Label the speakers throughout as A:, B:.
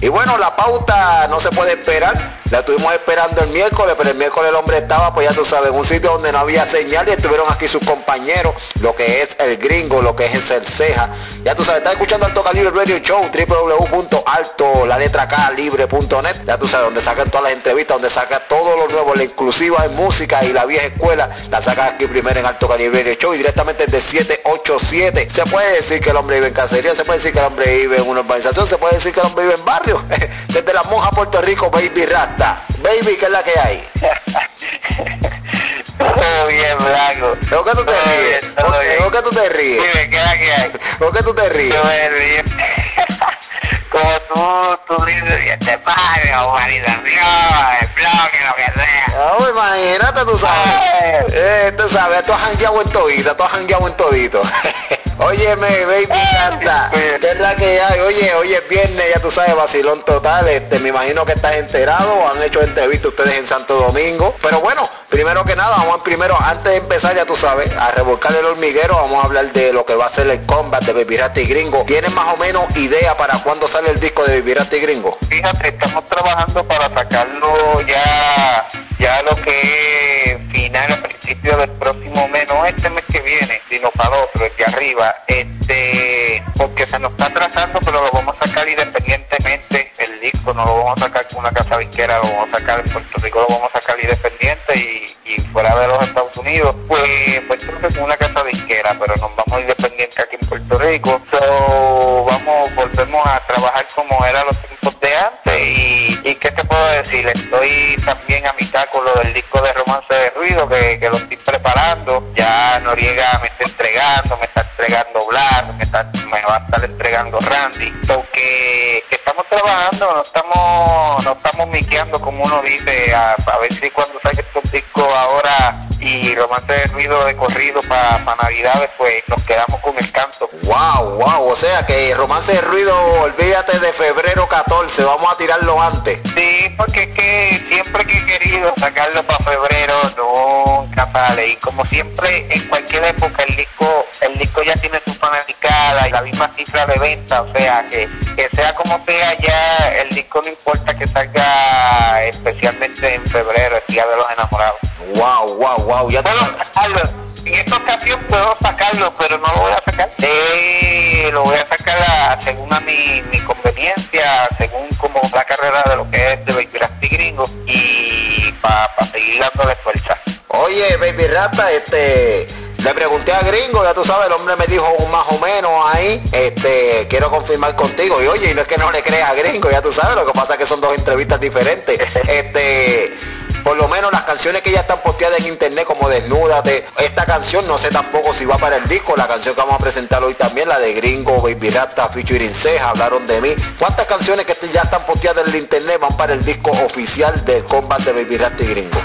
A: Y bueno, la pauta no se puede esperar. La estuvimos esperando el miércoles, pero el miércoles el hombre estaba, pues ya tú sabes, en un sitio donde no había señal y estuvieron aquí sus compañeros, lo que es el gringo, lo que es el ceja. Ya tú sabes, estás escuchando Alto Calibre Radio Show, www.alto, la letra K, libre.net. Ya tú sabes, donde sacan todas las entrevistas, donde saca todo lo nuevo, la inclusiva en música y la vieja escuela, la saca aquí primero en Alto Calibre Radio Show y directamente de 787. Se puede decir que el hombre vive en cacería, se puede decir que el hombre vive en una urbanización, se puede decir que el hombre vive en barrio. Desde la monja Puerto Rico, Baby Baby, ¿qué es la que hay?
B: Todo bien, Blanco.
A: ¿Por qué tú te
B: Todo
A: ríes?
B: bien,
A: ¿Por qué-
B: bien.
A: por qué tú te ríes?
B: Dime, ¿qué es la que hay?
A: ¿Por qué tú te ríes?
B: Yo me río. Como tú, tú dices, y este padre, humanización, el bloque, lo que sea.
A: Ah, imagínate, tú sabes. Eh, tú sabes, tú has jangueado en todita, tú has jangueado en todito. Óyeme, baby, canta. ¿Qué es la que hay? Oye, oye, es viernes, ya tú sabes, vacilón total. Este, me imagino que estás enterado, han hecho entrevistas ustedes en Santo Domingo. Pero bueno, primero que nada, vamos primero, antes de empezar, ya tú sabes, a revolcar el hormiguero, vamos a hablar de lo que va a ser el combat de Baby y Gringo. ¿Tienes más o menos idea para cuándo sale el disco de Baby y Gringo?
B: Fíjate, estamos trabajando para sacarlo ya, ya lo que es final del próximo mes, no este mes que viene, sino para otro, el de arriba, este, porque se nos está atrasando, pero lo vamos a sacar independientemente, el disco no lo vamos a sacar con una casa disquera, lo vamos a sacar en Puerto Rico, lo vamos a sacar independiente y, y fuera de los Estados Unidos, pues, pues con una casa disquera, pero nos vamos independientes aquí en Puerto Rico, so, vamos, volvemos a trabajar como eran los tiempos de antes. Y, y qué te puedo decir, estoy también a mitad con lo del disco de Romance de Ruido que, que lo ya Noriega me está entregando, me está entregando Blas, me, está- me va a estar entregando Randy, so que, que estamos trabajando, no estamos, no estamos miqueando como uno dice, a, a ver si cuando salga estos discos ahora y Romance de Ruido de corrido para Navidades, pues nos quedamos con el canto.
A: Wow, wow, o sea que romance de ruido, olvídate de febrero 14, vamos a tirarlo antes.
B: Sí, porque es que siempre que he querido sacarlo para febrero, nunca Y como siempre, en cualquier época el disco, el disco ya tiene su fanaticada y la misma cifra de venta. O sea, que, que sea como sea ya, el disco no importa que salga especialmente en febrero, el Día de los Enamorados.
A: Wow, wow, wow, ya
B: Puedo sacarlo. En esta ocasión puedo sacarlo, pero no lo voy a sacar. Sí, lo voy a sacar a- según a mi, mi conveniencia, según como la carrera de lo que es de Baby Gringo y para seguir dándole fuerza.
A: Oye, baby rata, este, le pregunté a Gringo, ya tú sabes, el hombre me dijo un más o menos ahí, este, quiero confirmar contigo. Y oye, y no es que no le crea a Gringo, ya tú sabes, lo que pasa es que son dos entrevistas diferentes. Este, por lo menos las canciones que ya están posteadas en internet como Desnúdate, esta canción no sé tampoco si va para el disco, la canción que vamos a presentar hoy también, la de Gringo, Baby Rasta, featuring Ceja, hablaron de mí. ¿Cuántas canciones que ya están posteadas en el internet van para el disco oficial del combat de Baby Rasta y Gringo?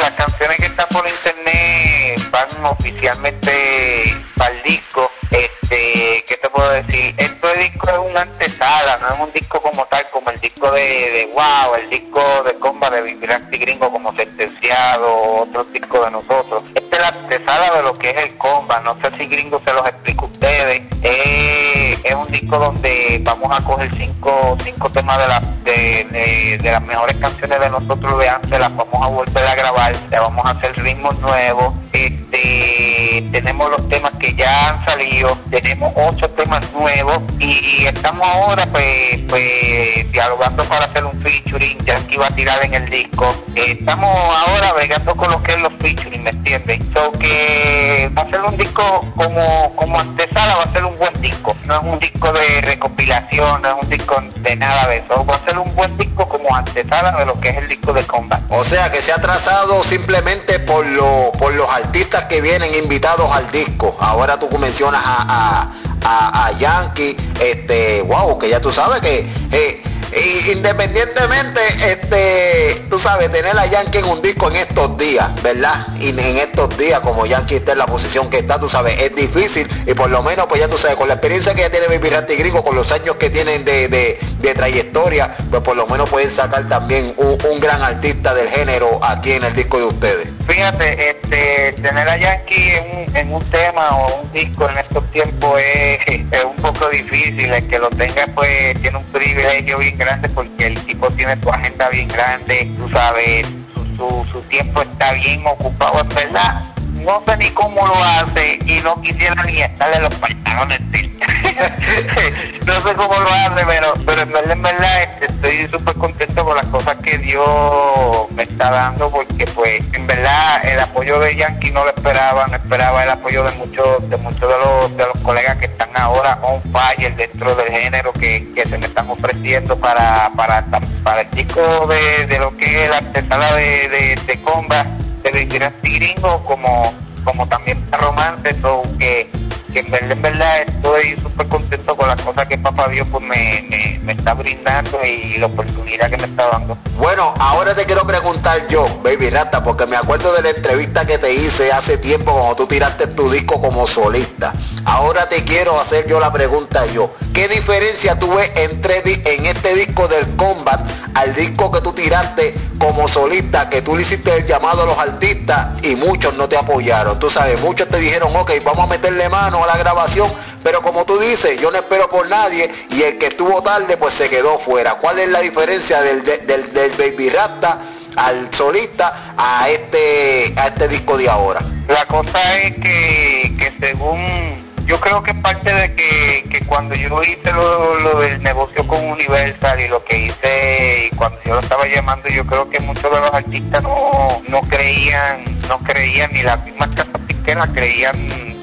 B: Las canciones que están por internet van oficialmente para el disco. Este, ¿qué te puedo decir? Disco es una antesala, no es un disco como tal, como el disco de, de Wow, el disco de Comba de Vibranti Gringo como sentenciado, otros discos de nosotros. Esta es la antesala de lo que es el Comba, no sé si Gringo se los explico a ustedes. Eh, es un disco donde vamos a coger cinco, cinco temas de, la, de, de- de las mejores canciones de nosotros de antes, las vamos a volver a grabar, le vamos a hacer ritmos nuevos, este, tenemos los temas que ya han salido, tenemos ocho temas nuevos y, estamos ahora pues, pues dialogando para hacer un featuring, ya que iba a tirar en el disco, estamos ahora bregando con lo que es los featuring, ¿me entiendes? So va a ser un disco como, como antesala, va a ser un buen disco, no es un disco de recopilación, no es un disco de nada de eso, va a ser un buen disco antesala de lo que es el disco de Combat.
A: O sea que se ha trazado simplemente por, lo- por los artistas que vienen invitados al disco. Ahora tú mencionas a, a, a- a Yankee, este, wow, que ya tú sabes que eh, y independientemente, este, tú sabes, tener a Yankee en un disco en estos días, ¿verdad? Y en estos días, como Yankee está en la posición que está, tú sabes, es difícil y por lo menos, pues ya tú sabes, con la experiencia que ya tiene Baby Rasta y Gringo, con los años que tienen de, de- de trayectoria, pues por lo menos pueden sacar también un, un gran artista del género aquí en el disco de ustedes.
B: Fíjate, este, tener a Yankee en un, tema o un disco en estos tiempos es, un poco difícil. El que lo tenga pues tiene un privilegio bien grande porque el tipo tiene su agenda bien grande, tú sabes, su, tiempo está bien ocupado, en verdad. No sé ni cómo lo hace y no quisiera ni estarle los pantalones no sé cómo lo hace, pero, en verdad, en verdad este, estoy súper contento con las cosas que Dios me está dando, porque pues en verdad apoyo de Yankee no lo esperaba, no esperaba el apoyo de muchos, de muchos de los, de los colegas que están ahora on fire dentro del género que, se me están ofreciendo para, para, para el disco de, lo que es la antesala de, de, de comba de Gringo como como también para romance, todo que que en verdad, en verdad estoy súper contento con las cosas que Papá Dios pues me, me, está brindando y la oportunidad que me está dando.
A: Bueno, ahora te quiero preguntar yo, Baby Rata, porque me acuerdo de la entrevista que te hice hace tiempo cuando tú tiraste tu disco como solista. Ahora te quiero hacer yo la pregunta yo. ¿Qué diferencia tú ves entre en este disco del Combat al disco que tú tiraste como solista, que tú le hiciste el llamado a los artistas y muchos no te apoyaron? Tú sabes, muchos te dijeron, ok, vamos a meterle mano a la grabación, pero como tú dices, yo no espero por nadie y el que estuvo tarde pues se quedó fuera. ¿Cuál es la diferencia del, del, del Baby Rasta al solista a este, a este disco de ahora?
B: La cosa es que, que según yo creo que parte de que, que cuando yo hice lo, del negocio con Universal y lo que hice y cuando yo lo estaba llamando, yo creo que muchos de los artistas no, no creían, no creían ni las mismas casas pisqueras creían,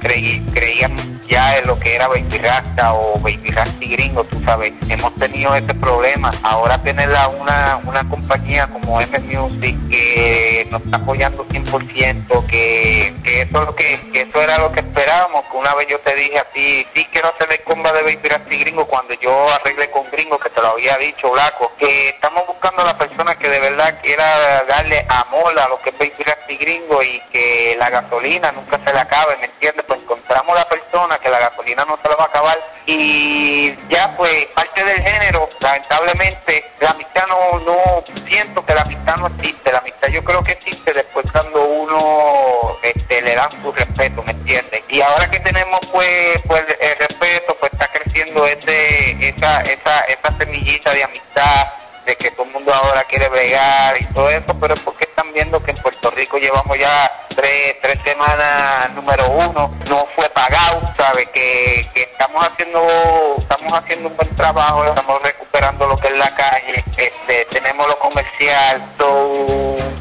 B: creían ya en lo que era Baby Rasta o Baby Rasty gringo, tú sabes, hemos tenido ese problema. Ahora tener una, una compañía como M Music que nos está apoyando 100%, que, que eso es lo que, eso era lo que esperábamos, que una vez yo te dije a ti, sí quiero hacer el comba de Baby Rasty gringo cuando yo arreglé con gringo, que te lo había dicho, Blanco, que estamos buscando a la persona que de verdad quiera darle amor a lo que es Baby Rasty gringo y que la gasolina nunca se le acabe, ¿me entiendes? Pues encontramos la persona que la gasolina no se la va a acabar y ya pues parte del género, lamentablemente la amistad no, no siento que la amistad no existe, la amistad yo creo que existe después cuando uno este, le dan su respeto, ¿me entiendes? Y ahora que tenemos pues, pues el respeto, pues está creciendo ese, esa, esa, esa semillita de amistad de que todo el mundo ahora quiere bregar y todo eso, pero es porque están viendo que en Puerto Rico llevamos ya tres, tres semanas número uno, no fue pagado, sabe que, estamos haciendo, estamos haciendo un buen trabajo, estamos recuperando lo que es la calle, este, tenemos lo comercial,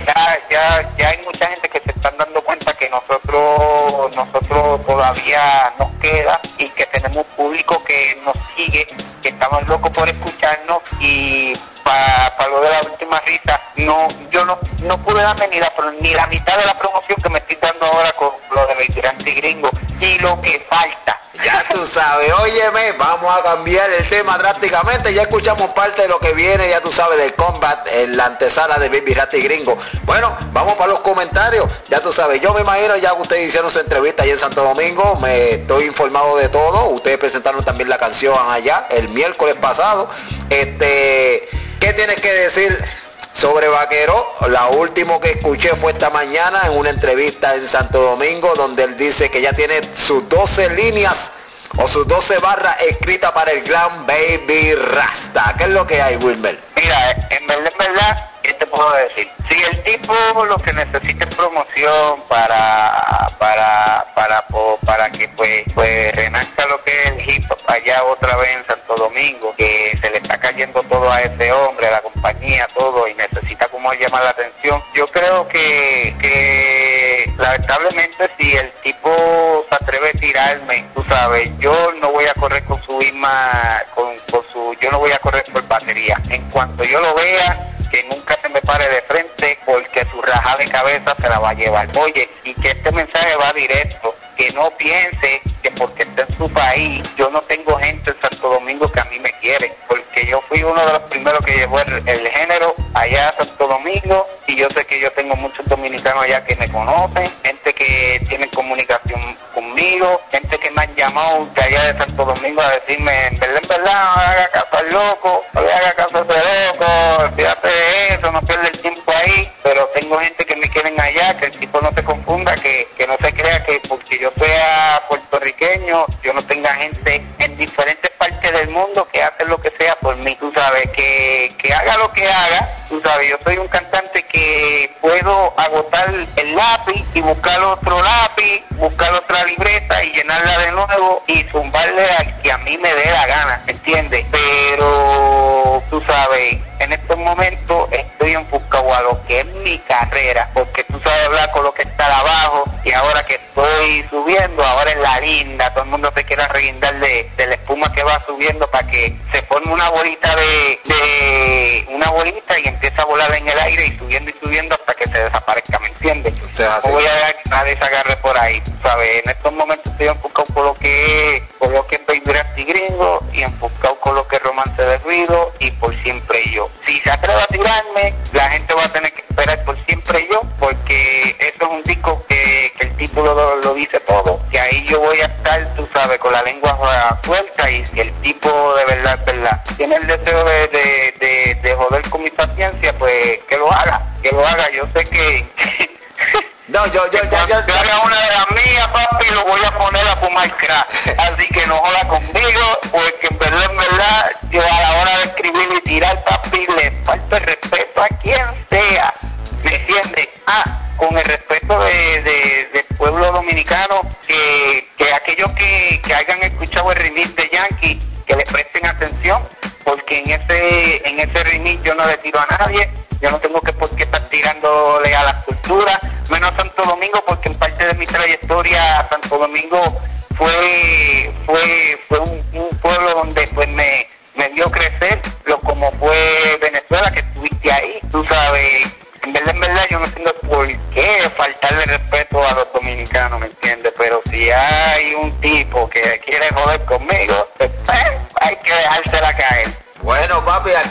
B: ya, ya, ya hay mucha gente que se están dando cuenta que nosotros, nosotros todavía nos queda y que tenemos un público que nos sigue, que estamos locos por escucharnos y para lo de la última risa, no, yo no, no pude darme ni la, ni la mitad de la promoción que me estoy dando ahora con lo de y Gringo y lo que falta.
A: Ya tú sabes, óyeme, vamos a cambiar el tema drásticamente. Ya escuchamos parte de lo que viene, ya tú sabes, del combat en la antesala de Baby Gringo. Bueno, vamos para los comentarios. Ya tú sabes, yo me imagino ya que ustedes hicieron su entrevista ahí en Santo Domingo. Me estoy informado de todo. Ustedes presentaron también la canción allá el miércoles pasado. Este ¿Qué tienes que decir sobre Vaquero? La última que escuché fue esta mañana en una entrevista en Santo Domingo donde él dice que ya tiene sus 12 líneas o sus 12 barras escritas para el gran Baby Rasta. ¿Qué es lo que hay, Wilmer?
B: Mira, en verdad, en verdad, ¿qué te puedo decir? Si el tipo lo que necesita es promoción para para para para que pues pues renazca lo que es el hip hop allá otra vez en Santo Domingo, que se le está cayendo todo a ese hombre, a la compañía, todo, y necesita como llamar la atención. Yo creo que, que lamentablemente si el tipo se atreve a tirarme, tú sabes, yo no voy a correr con su misma, con, con su, yo no voy a correr por batería. En cuanto yo lo vea, que nunca se me pare de frente porque su raja de cabeza se la va a llevar. Oye, y que este mensaje va directo, que no piense que porque está en su país, yo no tengo gente en Santo Domingo que a mí me quiere, porque yo fui uno de los primeros que llevó el, género allá a Santo Domingo y yo sé que yo tengo muchos dominicanos allá que me conocen, gente que tiene comunicación conmigo, gente que me han llamado de allá de Santo Domingo a decirme, en verdad, en verdad, no haga caso al loco, no haga caso a ese no pierde el tiempo ahí, pero tengo gente que me quieren allá, que el tipo onda que, que no se crea que porque yo sea puertorriqueño, yo no tenga gente en diferentes partes del mundo que hacen lo que sea por mí, tú sabes, que, que haga lo que haga, tú sabes, yo soy un cantante que puedo agotar el lápiz y buscar otro lápiz, buscar otra libreta y llenarla de nuevo y zumbarle al que a mí me dé la gana, ¿entiendes? Pero sabes, en estos momentos estoy enfocado a lo que es mi carrera, porque tú sabes hablar con lo que está abajo y ahora que estoy subiendo, ahora es la linda, todo el mundo te quiere reguindar de, de la espuma que va subiendo para que se forme una bolita de, de una bolita y empieza a volar en el aire y subiendo y subiendo hasta que se desaparezca, ¿me entiendes? no voy a dejar que nadie se agarre por ahí, ¿sabes? En estos momentos estoy enfocado con lo que con lo que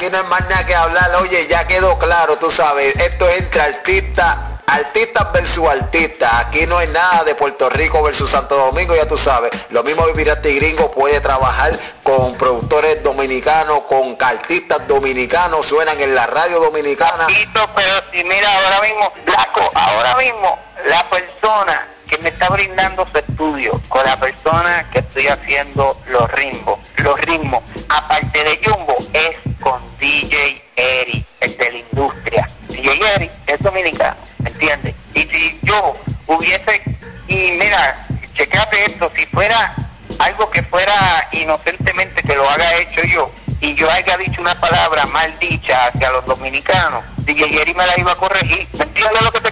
A: aquí no hay más nada que hablar. Oye, ya quedó claro, tú sabes, esto es entre artistas, artistas versus artistas. Aquí no hay nada de Puerto Rico versus Santo Domingo, ya tú sabes. Lo mismo Vivirate Gringo puede trabajar con productores dominicanos, con artistas dominicanos, suenan en la radio dominicana.
B: Pero si mira ahora mismo, Blanco, ahora mismo la persona que me está brindando su estudio con la persona que estoy haciendo los ritmos, los ritmos, aparte de Jumbo, es con DJ Eri, el de la industria. DJ Eri es dominicano, ¿me entiendes? Y si yo hubiese, y mira, checate esto, si fuera algo que fuera inocentemente que lo haga hecho yo y yo haya dicho una palabra mal dicha hacia los dominicanos, DJ Eri me la iba a corregir. ¿Me entiendes lo que te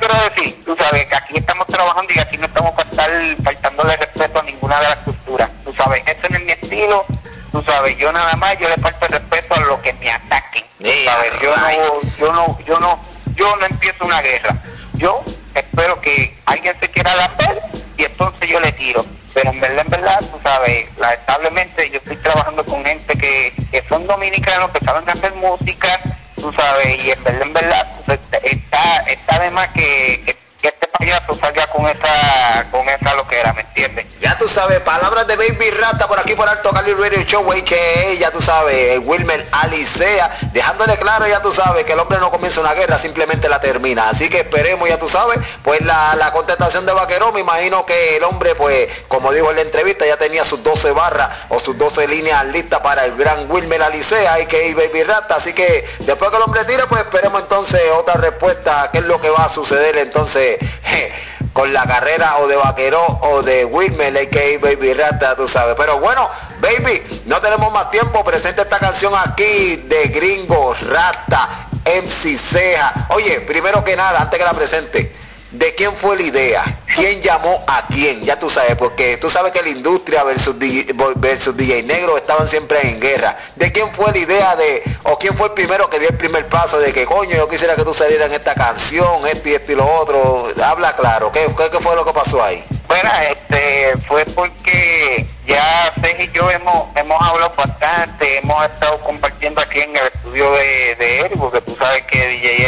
B: sabes, yo nada más, yo le falto el respeto a lo que me ataquen. Sabes, yo no, yo no, yo no, yo no empiezo una guerra. Yo espero que alguien se quiera lamber y entonces yo le tiro. Pero en verdad, en verdad, tú sabes, lamentablemente yo estoy trabajando con gente que, que son dominicanos, que saben hacer música, tú sabes, y en verdad, en verdad, pues, está, está de más que, que, que este payaso salga con esa, con esa loquera, ¿me entiendes?
A: Ya tú sabes, palabras de Baby Rata por aquí por Alto Cali Radio Show, que ya tú sabes, Wilmer Alicea, dejándole claro, ya tú sabes, que el hombre no comienza una guerra, simplemente la termina. Así que esperemos, ya tú sabes, pues la, la contestación de Vaquerón, me imagino que el hombre, pues, como dijo en la entrevista, ya tenía sus 12 barras o sus 12 líneas listas para el gran Wilmer Alicea, y que Baby Rata. Así que después que el hombre tire, pues esperemos entonces otra respuesta, qué es lo que va a suceder entonces. la carrera o de Vaqueró o de Wilmer, a.k.a. Baby Rata, tú sabes. Pero bueno, baby, no tenemos más tiempo. Presenta esta canción aquí de Gringo Rata, MC Ceja. Oye, primero que nada, antes que la presente, ¿de quién fue la idea? ¿Quién llamó a quién? Ya tú sabes, porque tú sabes que la industria versus DJ, versus DJ Negro estaban siempre en guerra. ¿De quién fue la idea de, o quién fue el primero que dio el primer paso de que, coño, yo quisiera que tú salieras en esta canción, este y este y lo otro? Habla claro, ¿qué, fue lo que pasó ahí?
B: Bueno, este, fue porque ya Cej y yo hemos, hemos hablado bastante, hemos estado compartiendo aquí en el estudio de, Eric, porque tú sabes que DJ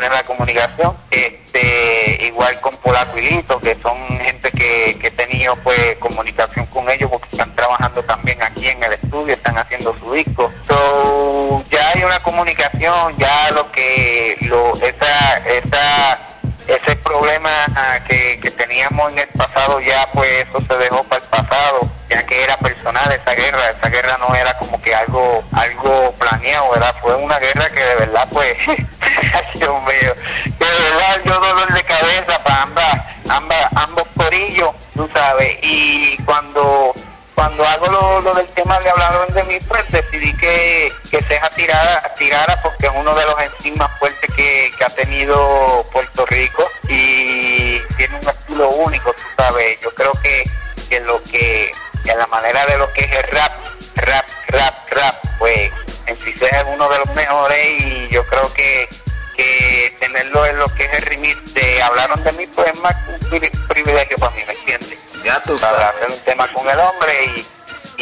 B: la comunicación. Este, igual con Polaco y Lito, que son gente que, que he tenido, pues, comunicación con ellos, porque están trabajando también aquí en el estudio, están haciendo su disco. So, ya hay una comunicación, ya lo que, lo, esa, esa, ese problema que, que teníamos en el pasado ya pues eso se dejó para el pasado, ya que era personal esa guerra, esa guerra no era como que algo, algo planeado, ¿verdad? Fue una guerra que de verdad pues, Dios mío, que de verdad yo dolor de cabeza para ambas, ambas, ambos corillos, tú sabes, y cuando cuando hago lo, del tema de hablaron de mí, pues decidí que, que Ceja tirara, tirara porque es uno de los enzimas fuertes que, ha tenido Puerto Rico y tiene un estilo único, tú sabes. Yo creo que, que lo que, que la manera de lo que es el rap, rap, rap, rap, pues en sí es uno de los mejores y yo creo que que tenerlo en lo que es el remix de Hablaron de mí, pues es más un privilegio para mí, ¿me entiendes?
A: Ya tú
B: sabes. Para hacer un tema con el hombre y,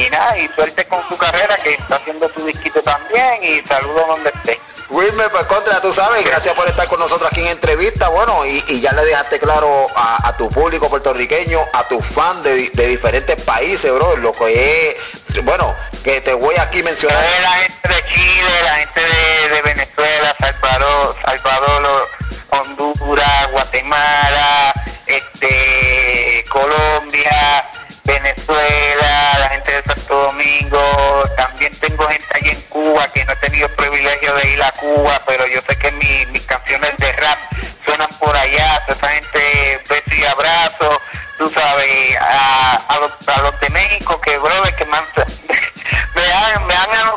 B: y nada, y suerte con su carrera que está haciendo su disquito también y saludos donde.
A: Pues contra, tú sabes, gracias por estar con nosotros aquí en entrevista, bueno, y, ya le dejaste claro a, tu público puertorriqueño, a tus fans de, diferentes países, bro, lo que es, bueno, que te voy aquí mencionar.
B: La gente de Chile, la gente de, Venezuela, Salvador, Honduras, Guatemala, no he tenido el privilegio de ir a Cuba, pero yo sé que mis canciones de rap suenan por allá, esa gente beso y abrazo, tú sabes, a, los, de México que brother que me han, me han, anunciado para